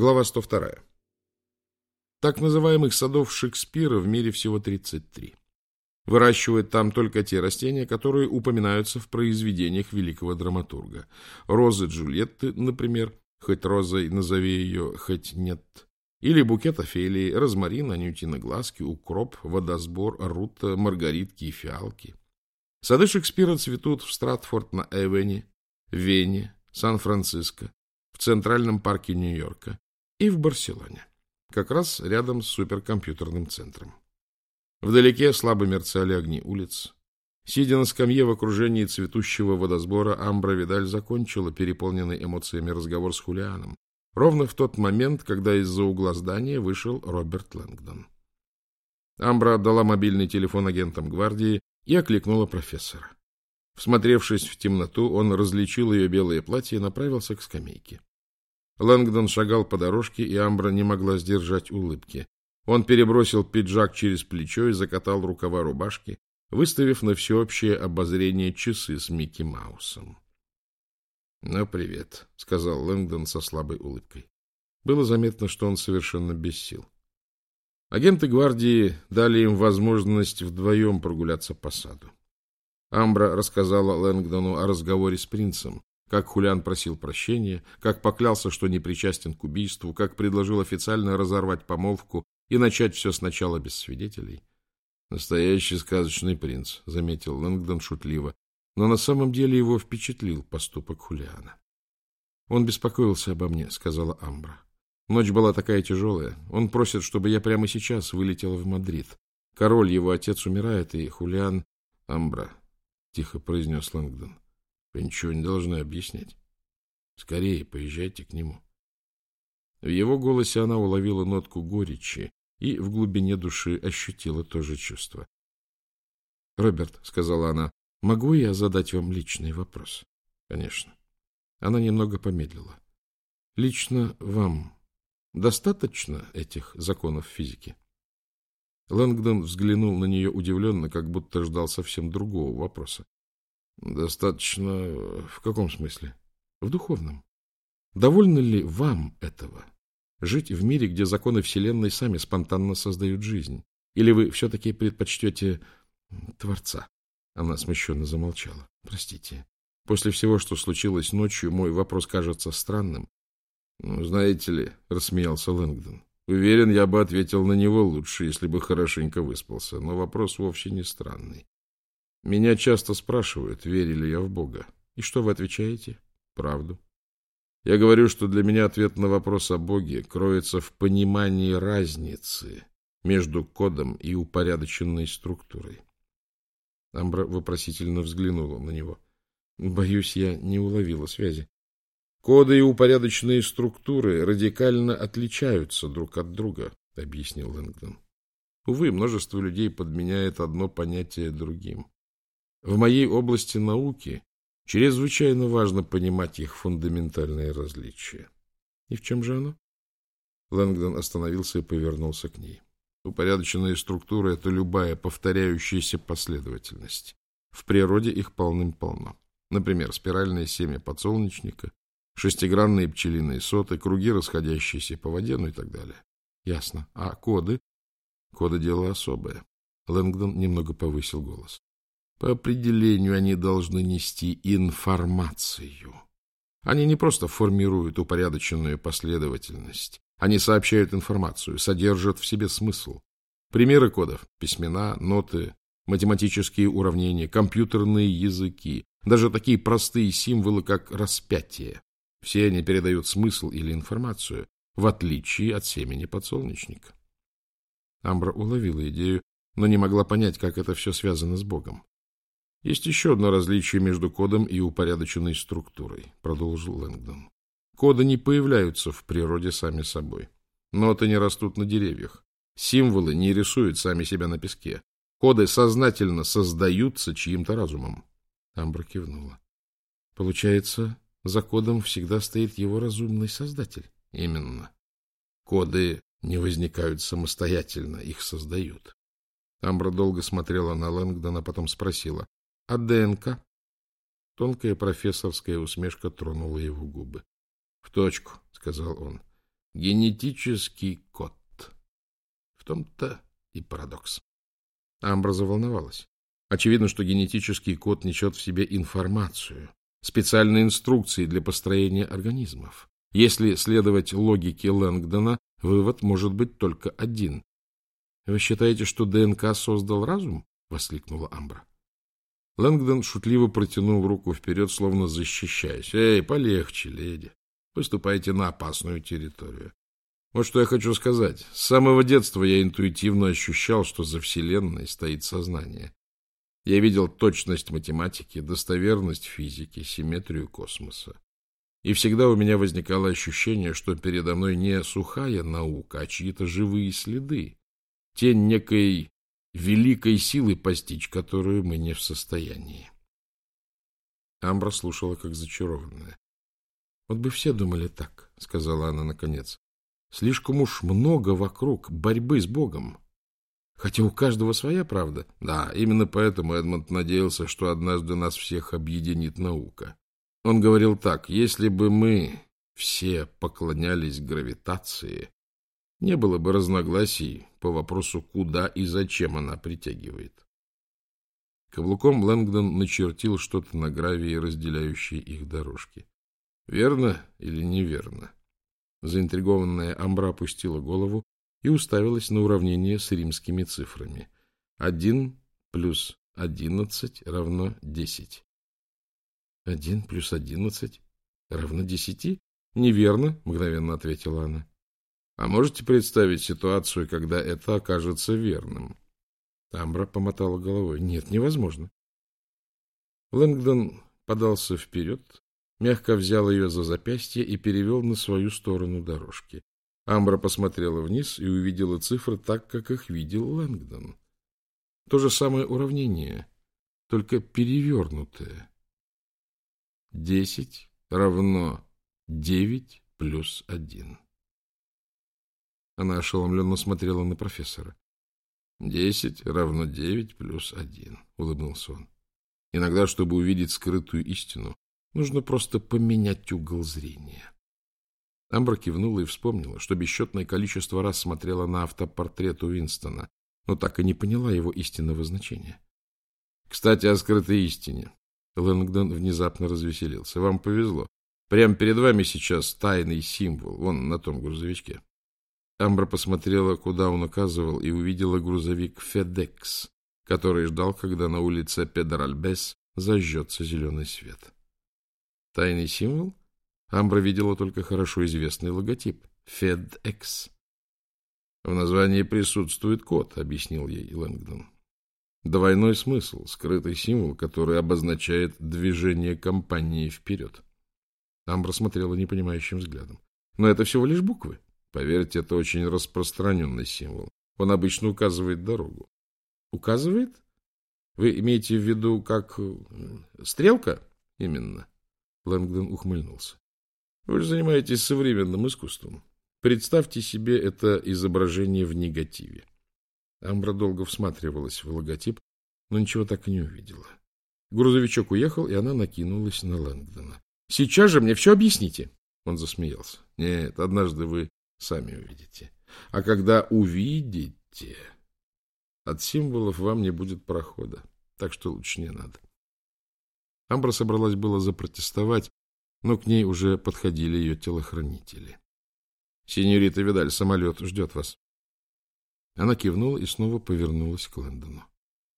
Глава 102. Так называемых садов Шекспира в мире всего 33. Выращивают там только те растения, которые упоминаются в произведениях великого драматурга. Розы Джульетты, например, хоть розой назови ее, хоть нет. Или букет офелии, розмарин, анютины глазки, укроп, водосбор, рута, маргаритки и фиалки. Сады Шекспира цветут в Стратфорд на Эвене, Вене, Сан-Франциско, в Центральном парке Нью-Йорка и в Барселоне, как раз рядом с суперкомпьютерным центром. Вдалеке слабо мерцали огни улиц. Сидя на скамье в окружении цветущего водосбора, Амбра Видаль закончила переполненный эмоциями разговор с Хулианом, ровно в тот момент, когда из-за угла здания вышел Роберт Лэнгдон. Амбра отдала мобильный телефон агентам гвардии и окликнула профессора. Всмотревшись в темноту, он различил ее белое платье и направился к скамейке. Лэнгдон шагал по дорожке, и Амбра не могла сдержать улыбки. Он перебросил пиджак через плечо и закатал рукава рубашки, выставив на всеобщее обозрение часы с Микки Маусом. — Ну, привет, — сказал Лэнгдон со слабой улыбкой. Было заметно, что он совершенно без сил. Агенты гвардии дали им возможность вдвоем прогуляться по саду. Амбра рассказала Лэнгдону о разговоре с принцем, как Хулиан просил прощения, как поклялся, что не причастен к убийству, как предложил официально разорвать помолвку и начать все сначала без свидетелей. «Настоящий сказочный принц», — заметил Лэнгдон шутливо, но на самом деле его впечатлил поступок Хулиана. «Он беспокоился обо мне», — сказала Амбра. «Ночь была такая тяжелая. Он просит, чтобы я прямо сейчас вылетела в Мадрид. Король, его отец, умирает, и Хулиан...» «Амбра», — тихо произнес Лэнгдон. Вы ничего не должны объяснять. Скорее поезжайте к нему. В его голосе она уловила нотку горечи и в глубине души ощутила то же чувство. — Роберт, — сказала она, — могу я задать вам личный вопрос? — Конечно. Она немного помедлила. — Лично вам достаточно этих законов физики? Лэнгдон взглянул на нее удивленно, как будто ждал совсем другого вопроса. Достаточно в каком смысле? В духовном. Довольно ли вам этого? Жить в мире, где законы Вселенной сами спонтанно создают жизнь? Или вы все-таки предпочтете Творца? Она смущенно замолчала. Простите. После всего, что случилось ночью, мой вопрос кажется странным. Ну, знаете ли, рассмеялся Лэнгдон. Уверен, я бы ответил на него лучше, если бы хорошенько выспался. Но вопрос вовсе не странный. Меня часто спрашивают, верю ли я в Бога. И что вы отвечаете? Правду. Я говорю, что для меня ответ на вопрос о Боге кроется в понимании разницы между кодом и упорядоченной структурой. Амбра вопросительно взглянула на него. Боюсь, я не уловила связи. Коды и упорядоченные структуры радикально отличаются друг от друга, объяснил Лэнгдон. Увы, множество людей подменяет одно понятие другим. В моей области науки чрезвычайно важно понимать их фундаментальные различия. И в чем же оно? Лэнгдон остановился и повернулся к ней. Упорядоченная структура — это любая повторяющаяся последовательность. В природе их полным-полно. Например, спиральное семя подсолнечника, шестигранные пчелиные соты, круги, расходящиеся по воде, ну и так далее. Ясно. А коды? Коды — дело особое. Лэнгдон немного повысил голос. По определению они должны нести информацию. Они не просто формируют упорядоченную последовательность. Они сообщают информацию, содержат в себе смысл. Примеры кодов – письмена, ноты, математические уравнения, компьютерные языки, даже такие простые символы, как распятие. Все они передают смысл или информацию, в отличие от семени подсолнечника. Амбра уловила идею, но не могла понять, как это все связано с Богом. Есть еще одно различие между кодом и упорядоченной структурой, продолжил Лэнгдон. Коды не появляются в природе сами собой. Ноты не растут на деревьях. Символы не рисуют сами себя на песке. Коды сознательно создаются чьим-то разумом. Амбра кивнула. Получается, за кодом всегда стоит его разумный создатель. Именно. Коды не возникают самостоятельно, их создают. Амбра долго смотрела на Лэнгдона, потом спросила. А ДНК? Тонкая профессорская усмешка тронула его губы. — В точку, — сказал он. Генетический код. В том-то и парадокс. Амбра заволновалась. Очевидно, что генетический код несет в себе информацию, специальные инструкции для построения организмов. Если следовать логике Лэнгдона, вывод может быть только один. — Вы считаете, что ДНК создал разум? — воскликнула Амбра. Лэнгдон шутливо протянул руку вперед, словно защищаясь. — Эй, полегче, леди. Выступайте на опасную территорию. Вот что я хочу сказать. С самого детства я интуитивно ощущал, что за Вселенной стоит сознание. Я видел точность математики, достоверность физики, симметрию космоса. И всегда у меня возникало ощущение, что передо мной не сухая наука, а чьи-то живые следы, тень некой великой силы, постичь которую мы не в состоянии. Амбра слушала, как зачарованная. — Вот бы все думали так, — сказала она наконец. — Слишком уж много вокруг борьбы с Богом. Хотя у каждого своя правда. Да, именно поэтому Эдмонд надеялся, что однажды нас всех объединит наука. Он говорил так, если бы мы все поклонялись гравитации, не было бы разногласий по вопросу, куда и зачем она притягивает. Каблуком Лэнгдон начертил что-то на гравии, разделяющие их дорожки. Верно или неверно? Заинтригованная Амбра опустила голову и уставилась на уравнение с римскими цифрами. Один плюс одиннадцать равно десять. Один плюс одиннадцать равно десяти? Неверно, мгновенно ответила она. А можете представить ситуацию, когда это окажется верным? Амбра помотала головой. Нет, невозможно. Лэнгдон подался вперед, мягко взял ее за запястье и перевел на свою сторону дорожки. Амбра посмотрела вниз и увидела цифры так, как их видел Лэнгдон. То же самое уравнение, только перевернутое. Десять равно девять плюс один. Она ошеломленно смотрела на профессора. «Десять равно девять плюс один», — улыбнулся он. «Иногда, чтобы увидеть скрытую истину, нужно просто поменять угол зрения». Амбра кивнула и вспомнила, что бесчетное количество раз смотрела на автопортрет Уинстона, но так и не поняла его истинного значения. Кстати, о скрытой истине. Лэнгдон внезапно развеселился. Вам повезло. Прямо перед вами сейчас тайный символ, вон на том грузовичке. Амбра посмотрела, куда он указывал, и увидела грузовик FedEx, который ждал, когда на улице Педральбес зажжется зеленый свет. Тайный символ? Амбра видела только хорошо известный логотип — FedEx. В названии присутствует код, объяснил ей Лэнгдон. Двойной смысл, скрытый символ, который обозначает движение компании вперед. Амбра смотрела непонимающим взглядом. Но это всего лишь буквы. Поверьте, это очень распространенный символ. Он обычно указывает дорогу. Указывает? Вы имеете в виду как э, стрелка? Именно. Лэнгдон ухмыльнулся. Вы же занимаетесь современным искусством. Представьте себе это изображение в негативе. Амбра долго всматривалась в логотип, но ничего так и не увидела. Грузовичок уехал, и она накинулась на Лэнгдона. — Сейчас же мне все объясните! Он засмеялся. — Нет, однажды вы сами увидите. А когда увидите, от символов вам не будет прохода, так что лучше не надо. Амбра собралась было запротестовать, но к ней уже подходили ее телохранители. — Синьорита Видаль, самолет ждет вас. Она кивнула и снова повернулась к Лэндону.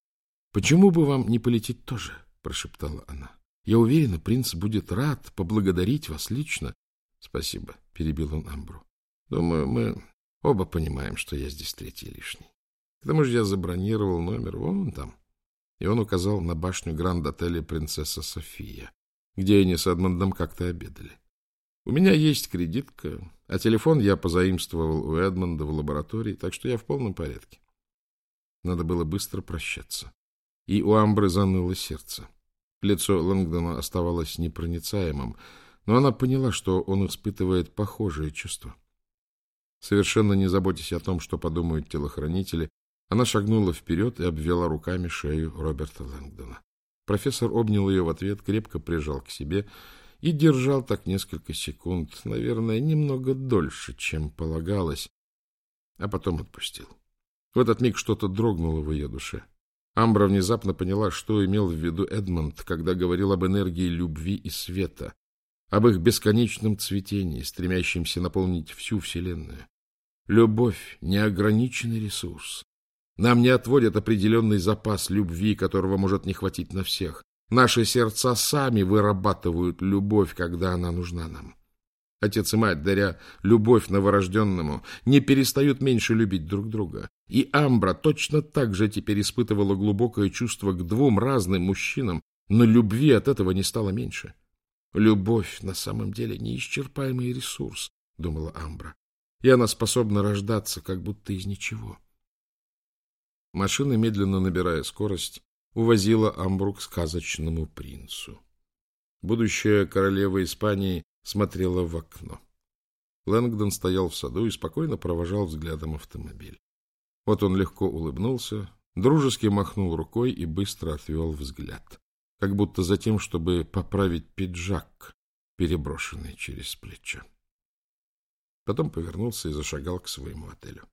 — Почему бы вам не полететь тоже? — прошептала она. — Я уверена, принц будет рад поблагодарить вас лично. — Спасибо, — перебил он Амбру. — Думаю, мы оба понимаем, что я здесь третий лишний. К тому же я забронировал номер вон там. И он указал на башню гранд-отеля «Принцесса София» где они с Эдмондом как-то обедали. У меня есть кредитка, а телефон я позаимствовал у Эдмонда в лаборатории, так что я в полном порядке. Надо было быстро прощаться. И у Амбры заныло сердце. Лицо Лэнгдона оставалось непроницаемым, но она поняла, что он испытывает похожие чувства. Совершенно не заботясь о том, что подумают телохранители, она шагнула вперед и обвела руками шею Роберта Лэнгдона. Профессор обнял ее в ответ, крепко прижал к себе и держал так несколько секунд, наверное, немного дольше, чем полагалось, а потом отпустил. В этот миг что-то дрогнуло в ее душе. Амбра внезапно поняла, что имел в виду Эдмонд, когда говорил об энергии любви и света, об их бесконечном цветении, стремящемся наполнить всю Вселенную. Любовь — неограниченный ресурс. Нам не отводят определенный запас любви, которого может не хватить на всех. Наши сердца сами вырабатывают любовь, когда она нужна нам. Отец и мать, даря любовь новорожденному, не перестают меньше любить друг друга. И Амбра точно так же теперь испытывала глубокое чувство к двум разным мужчинам, но любви от этого не стало меньше. Любовь на самом деле неисчерпаемый ресурс, думала Амбра, и она способна рождаться как будто из ничего. Машина, медленно набирая скорость, увозила Амбру к сказочному принцу. Будущая королева Испании смотрела в окно. Лэнгдон стоял в саду и спокойно провожал взглядом автомобиль. Вот он легко улыбнулся, дружески махнул рукой и быстро отвел взгляд, как будто за тем, чтобы поправить пиджак, переброшенный через плечо. Потом повернулся и зашагал к своему отелю.